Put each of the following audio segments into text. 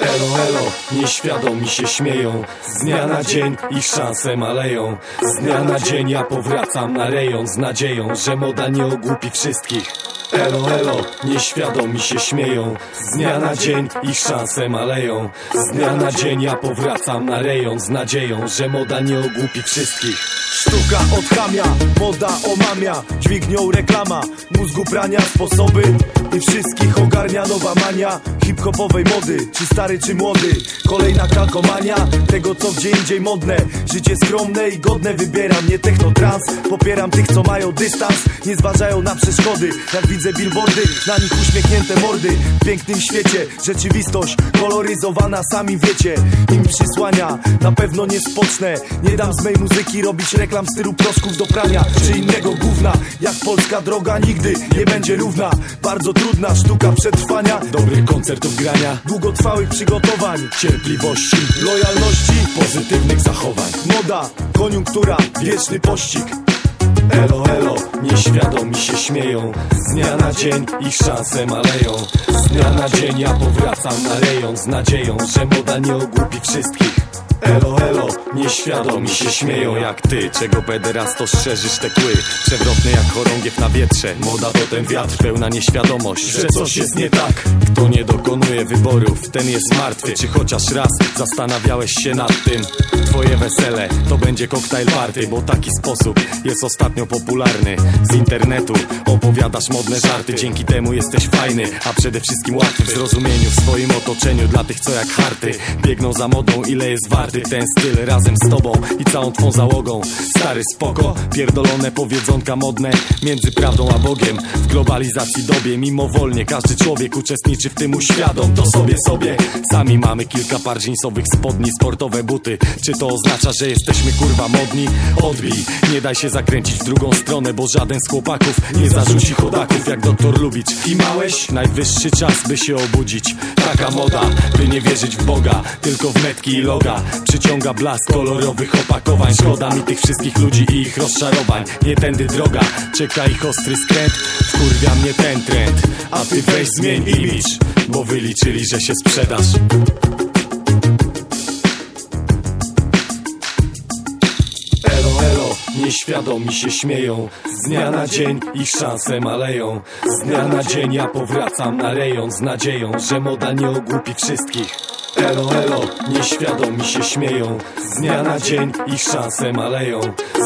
Elo, elo, nieświadomi się śmieją. Z dnia na dzień ich szanse maleją. Z dnia na dzień ja powracam na rejon Z nadzieją, że moda nie ogłupi wszystkich Elo, elo, nieświadomi się śmieją. Z dnia na dzień ich szanse maleją. Z dnia na dzień ja powracam na rejon Z nadzieją, że moda nie ogłupi wszystkich. Sztuka odchamia, moda omamia Dźwignią reklama, mózgu prania Sposoby i wszystkich ogarnia nowa mania Hip-hopowej mody, czy stary czy młody. Kolejna kalkomania, tego co gdzie indziej modne. Życie skromne i godne wybieram Nie technotrans, popieram tych co mają dystans Nie zważają na przeszkody. Jak widzę billboardy, na nich uśmiechnięte mordy. W pięknym świecie, rzeczywistość koloryzowana Sami wiecie, im przysłania Na pewno nie spocznę, nie dam z mej muzyki robić reklam w stylu proszków do prania. Czy innego gówna, jak polska droga nigdy nie będzie równa. Bardzo trudna sztuka przetrwania Dobrych koncertów grania, Długotrwałych przygotowań cierpliwości Lojalności, Pozytywnych zachowań. Moda, koniunktura, wieczny pościg Elo, elo, nieświadomi się śmieją. Z dnia na dzień ich szanse maleją. Z dnia na dzień ja powracam na rejon Z nadzieją, że moda nie ogłupi wszystkich Elo, elo, nieświadomi się śmieją jak ty. Czego będę raz to szerzysz te kły? Przewrotny jak chorągiew na wietrze. Moda to ten wiatr, pełna nieświadomość Że coś jest nie tak. Kto nie dokonuje wyborów, ten jest martwy. Czy chociaż raz zastanawiałeś się nad tym? Twoje wesele to będzie koktajl party Bo taki sposób jest ostatnio popularny. Z internetu opowiadasz modne żarty Dzięki temu jesteś fajny. A przede wszystkim łatwy w zrozumieniu W swoim otoczeniu dla tych co jak harty. Biegną za modą ile jest warty ten styl razem z tobą i całą twą załogą. Stary spoko, pierdolone powiedzonka modne Między prawdą a Bogiem. W globalizacji dobie mimowolnie Każdy człowiek uczestniczy w tym uświadom To sobie sobie. Sami mamy kilka par jeansowych spodni Sportowe buty. Czy to oznacza, że jesteśmy kurwa modni? Odbij, nie daj się zakręcić w drugą stronę Bo żaden z chłopaków nie zarzuci chodaków Jak doktor Lubicz. I małeś? Najwyższy czas by się obudzić. Taka moda, by nie wierzyć w Boga Tylko w metki i loga Przyciąga blask kolorowych opakowań Szkoda mi tych wszystkich ludzi i ich rozczarowań. Nie tędy droga, czeka ich ostry skręt. Wkurwia mnie ten trend A ty weź zmień imidż Bo wyliczyli, że się sprzedasz. Nieświadomi się śmieją. Z dnia na dzień ich szanse maleją. Z dnia na dzień ja powracam na rejon Z nadzieją, że moda nie ogłupi wszystkich Elo, elo, nieświadomi się śmieją. Z dnia na dzień ich szanse maleją.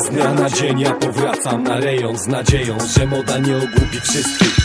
Z dnia na dzień ja powracam na rejon Z nadzieją, że moda nie ogłupi wszystkich